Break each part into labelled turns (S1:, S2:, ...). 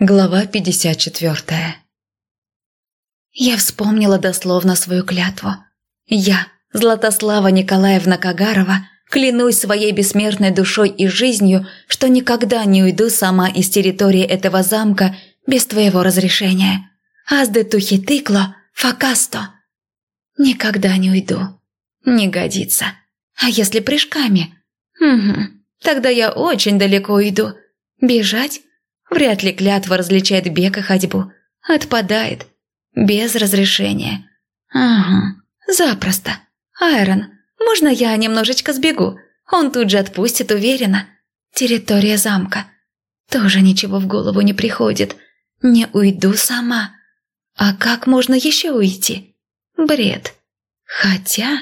S1: Глава 54 Я вспомнила дословно свою клятву. Я, Златослава Николаевна Кагарова, клянусь своей бессмертной душой и жизнью, что никогда не уйду сама из территории этого замка без твоего разрешения. Азде тухитыкло, факасто. Никогда не уйду. Не годится. А если прыжками? Угу. Тогда я очень далеко уйду. Бежать? Вряд ли клятва различает бег и ходьбу. Отпадает. Без разрешения. Ага, запросто. Айрон, можно я немножечко сбегу? Он тут же отпустит уверенно. Территория замка. Тоже ничего в голову не приходит. Не уйду сама. А как можно еще уйти? Бред. Хотя...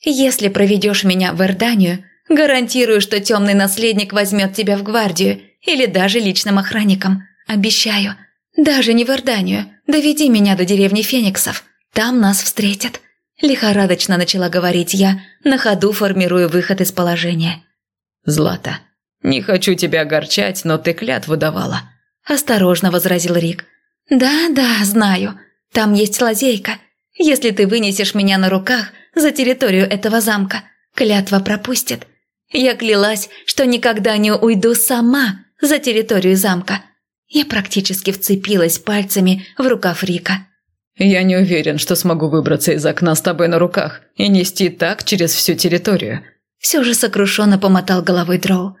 S1: Если проведешь меня в Эрданию, гарантирую, что темный наследник возьмет тебя в гвардию или даже личным охранником. Обещаю. Даже не в Ирданию. Доведи меня до деревни Фениксов. Там нас встретят». Лихорадочно начала говорить я, на ходу формируя выход из положения.
S2: «Злата, не хочу тебя огорчать, но ты клятву давала», –
S1: осторожно возразил Рик. «Да, да, знаю. Там есть лазейка. Если ты вынесешь меня на руках за территорию этого замка, клятва пропустит. Я клялась, что никогда не уйду сама, за территорию замка. Я практически вцепилась пальцами в рукав Рика.
S2: «Я не уверен, что смогу выбраться из окна с тобой на руках и нести так через всю территорию».
S1: Все же сокрушенно помотал головой Дроу.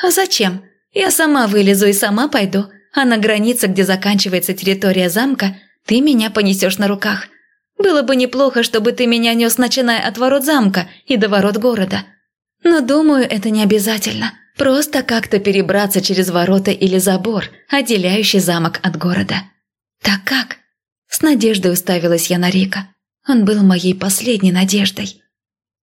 S1: «А зачем? Я сама вылезу и сама пойду, а на границе, где заканчивается территория замка, ты меня понесешь на руках. Было бы неплохо, чтобы ты меня нес, начиная от ворот замка и до ворот города. Но думаю, это не обязательно. Просто как-то перебраться через ворота или забор, отделяющий замок от города. Так как? С надеждой уставилась я на Рика. Он был моей последней надеждой.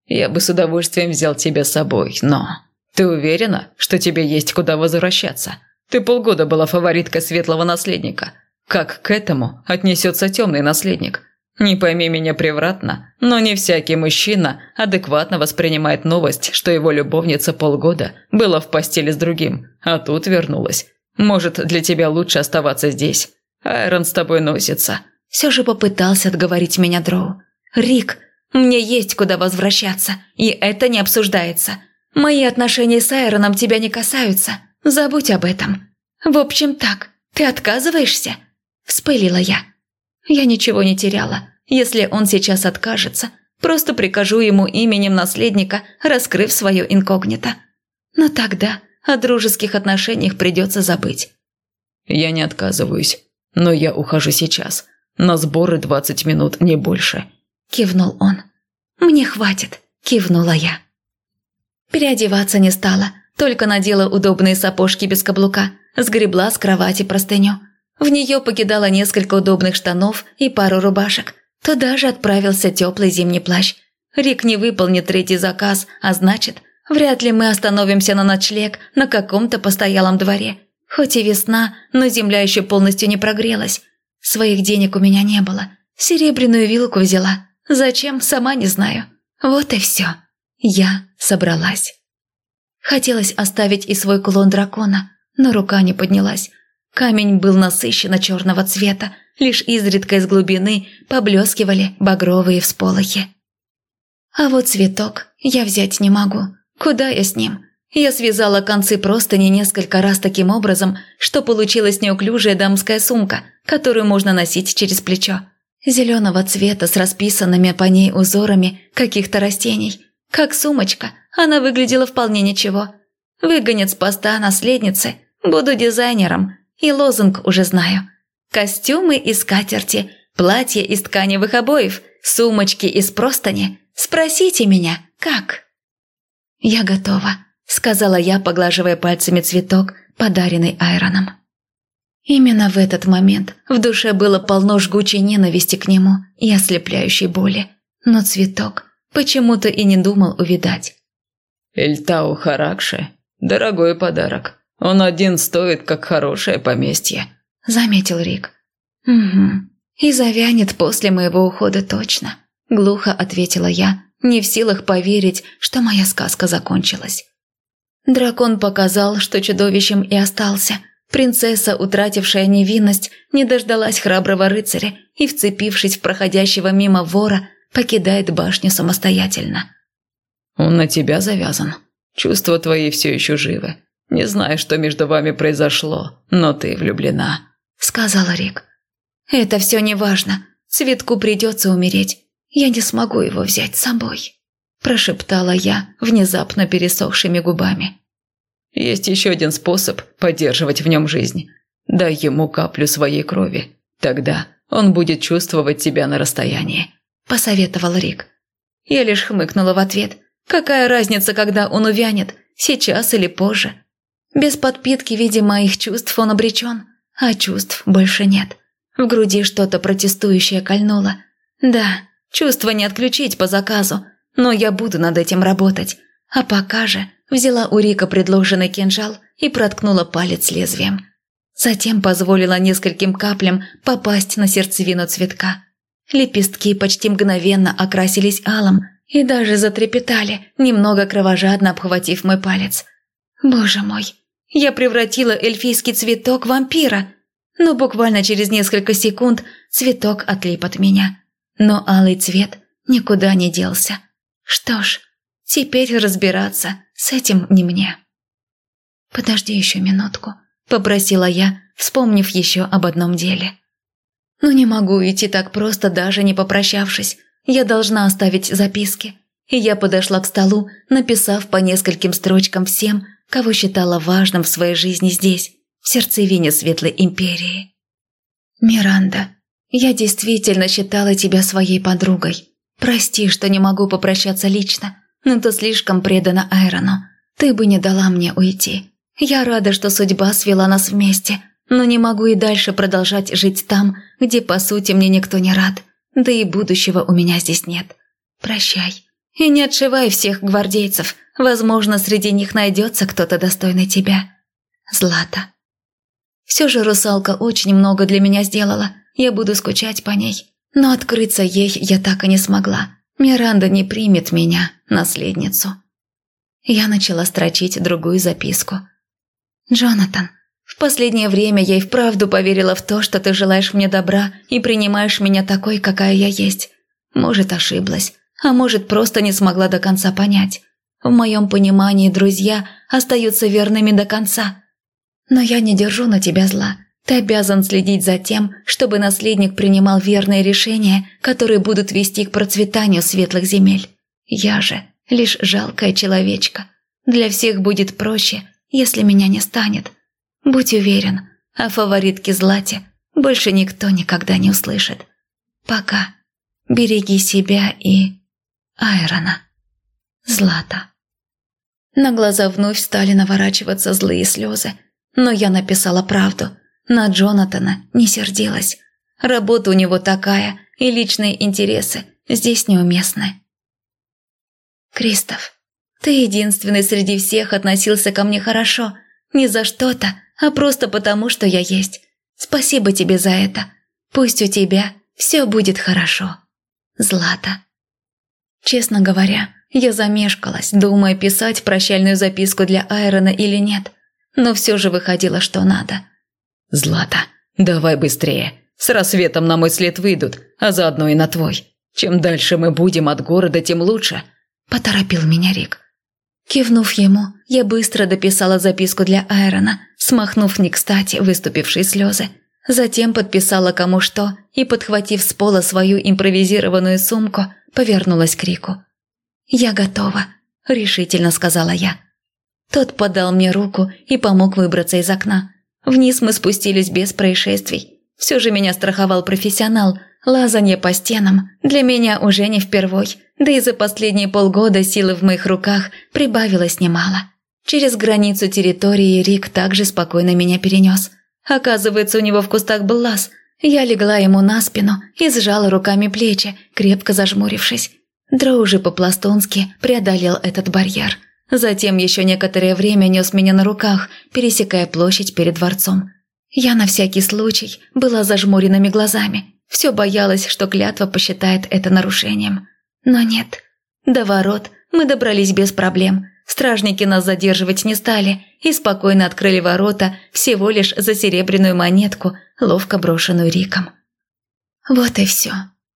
S2: Я бы с удовольствием взял тебя с собой, но... Ты уверена, что тебе есть куда возвращаться? Ты полгода была фавориткой светлого наследника. Как к этому отнесется темный наследник? Не пойми меня превратно, но не всякий мужчина адекватно воспринимает новость, что его любовница полгода была в постели с другим, а тут вернулась. Может, для тебя лучше оставаться здесь. Айрон с тобой носится.
S1: Все же попытался отговорить меня Дроу. Рик, мне есть куда возвращаться, и это не обсуждается. Мои отношения с Айроном тебя не касаются. Забудь об этом. В общем так, ты отказываешься? Вспылила я. Я ничего не теряла. Если он сейчас откажется, просто прикажу ему именем наследника, раскрыв свое инкогнито. Но тогда о дружеских отношениях придется забыть.
S2: «Я не отказываюсь, но я ухожу сейчас. На сборы двадцать минут, не больше», –
S1: кивнул он. «Мне хватит», – кивнула я. Переодеваться не стала, только надела удобные сапожки без каблука, сгребла с кровати простыню – в нее покидала несколько удобных штанов и пару рубашек. Туда же отправился теплый зимний плащ. Рик не выполнит третий заказ, а значит, вряд ли мы остановимся на ночлег на каком-то постоялом дворе. Хоть и весна, но земля еще полностью не прогрелась. Своих денег у меня не было. Серебряную вилку взяла. Зачем, сама не знаю. Вот и все. Я собралась. Хотелось оставить и свой кулон дракона, но рука не поднялась. Камень был насыщенно черного цвета, лишь изредка из глубины поблескивали багровые всполохи. А вот цветок я взять не могу. Куда я с ним? Я связала концы простыни несколько раз таким образом, что получилась неуклюжая дамская сумка, которую можно носить через плечо. Зеленого цвета с расписанными по ней узорами каких-то растений. Как сумочка, она выглядела вполне ничего. Выгонят с поста наследницы, буду дизайнером, и лозунг уже знаю. Костюмы из скатерти, платья из тканевых обоев, сумочки из простыни. Спросите меня, как?» «Я готова», – сказала я, поглаживая пальцами цветок, подаренный Айроном. Именно в этот момент в душе было полно жгучей ненависти к нему и ослепляющей боли. Но цветок почему-то и не думал увидать.
S2: «Эльтау Харакши, дорогой подарок. Он один стоит, как хорошее поместье», –
S1: заметил Рик. «Угу. И завянет после моего ухода точно», – глухо ответила я, не в силах поверить, что моя сказка закончилась. Дракон показал, что чудовищем и остался. принцесса, утратившая невинность, не дождалась храброго рыцаря и, вцепившись в проходящего мимо вора, покидает башню самостоятельно.
S2: «Он на тебя завязан. Чувства твои все еще живы. Не знаю, что между вами произошло, но ты влюблена», —
S1: сказала Рик. «Это все не важно. Цветку придется умереть. Я не смогу его взять с собой», – прошептала я внезапно пересохшими губами.
S2: «Есть еще один способ поддерживать в нем жизнь. Дай ему каплю своей крови. Тогда он будет чувствовать тебя на расстоянии», – посоветовал Рик.
S1: Я лишь хмыкнула в ответ. «Какая разница, когда он увянет, сейчас или позже?» Без подпитки, видимо, их чувств он обречен, а чувств больше нет. В груди что-то протестующее кольнуло. Да, чувство не отключить по заказу, но я буду над этим работать. А пока же взяла у Рика предложенный кинжал и проткнула палец лезвием. Затем позволила нескольким каплям попасть на сердцевину цветка. Лепестки почти мгновенно окрасились алым и даже затрепетали, немного кровожадно обхватив мой палец. Боже мой, я превратила эльфийский цветок в вампира – но буквально через несколько секунд цветок отлип от меня. Но алый цвет никуда не делся. Что ж, теперь разбираться с этим не мне. «Подожди еще минутку», – попросила я, вспомнив еще об одном деле. «Ну не могу идти так просто, даже не попрощавшись. Я должна оставить записки». И я подошла к столу, написав по нескольким строчкам всем, кого считала важным в своей жизни здесь, в сердцевине Светлой Империи. «Миранда, я действительно считала тебя своей подругой. Прости, что не могу попрощаться лично, но ты слишком предана Айрону. Ты бы не дала мне уйти. Я рада, что судьба свела нас вместе, но не могу и дальше продолжать жить там, где, по сути, мне никто не рад. Да и будущего у меня здесь нет. Прощай. И не отшивай всех гвардейцев. Возможно, среди них найдется кто-то достойный тебя. Злата. Все же русалка очень много для меня сделала. Я буду скучать по ней. Но открыться ей я так и не смогла. Миранда не примет меня, наследницу. Я начала строчить другую записку. «Джонатан, в последнее время я и вправду поверила в то, что ты желаешь мне добра и принимаешь меня такой, какая я есть. Может, ошиблась, а может, просто не смогла до конца понять. В моем понимании друзья остаются верными до конца, но я не держу на тебя зла. Ты обязан следить за тем, чтобы наследник принимал верные решения, которые будут вести к процветанию светлых земель. Я же лишь жалкая человечка. Для всех будет проще, если меня не станет. Будь уверен, о фаворитке Злате больше никто никогда не услышит. Пока. Береги себя и... Айрона. Злата. На глаза вновь стали наворачиваться злые слезы, но я написала правду. На Джонатана не сердилась. Работа у него такая, и личные интересы здесь неуместны. Кристоф, ты единственный среди всех относился ко мне хорошо. Не за что-то, а просто потому, что я есть. Спасибо тебе за это. Пусть у тебя все будет хорошо. Злата. Честно говоря, я замешкалась, думая, писать прощальную записку для Айрона или нет но все же выходило, что надо.
S2: «Злата, давай быстрее. С рассветом на мой след выйдут, а заодно и на твой. Чем дальше мы будем от города, тем лучше», –
S1: поторопил меня Рик. Кивнув ему, я быстро дописала записку для Айрона, смахнув не кстати выступившие слезы. Затем подписала кому что и, подхватив с пола свою импровизированную сумку, повернулась к Рику. «Я готова», – решительно сказала я. Тот подал мне руку и помог выбраться из окна. Вниз мы спустились без происшествий. Все же меня страховал профессионал. Лазанье по стенам для меня уже не впервой, да и за последние полгода силы в моих руках прибавилось немало. Через границу территории Рик также спокойно меня перенес. Оказывается, у него в кустах был лаз. Я легла ему на спину и сжала руками плечи, крепко зажмурившись. Дроу же по-пластунски преодолел этот барьер. Затем еще некоторое время нес меня на руках, пересекая площадь перед дворцом. Я на всякий случай была зажмуренными глазами. Все боялась, что клятва посчитает это нарушением. Но нет. До ворот мы добрались без проблем. Стражники нас задерживать не стали и спокойно открыли ворота всего лишь за серебряную монетку, ловко брошенную Риком. Вот и все.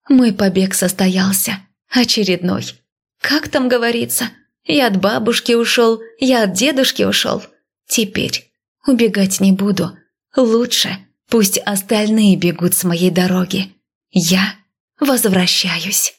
S1: Мой побег состоялся. Очередной. Как там говорится? Я от бабушки ушел, я от дедушки ушел. Теперь убегать не буду. Лучше пусть остальные бегут с моей дороги. Я возвращаюсь.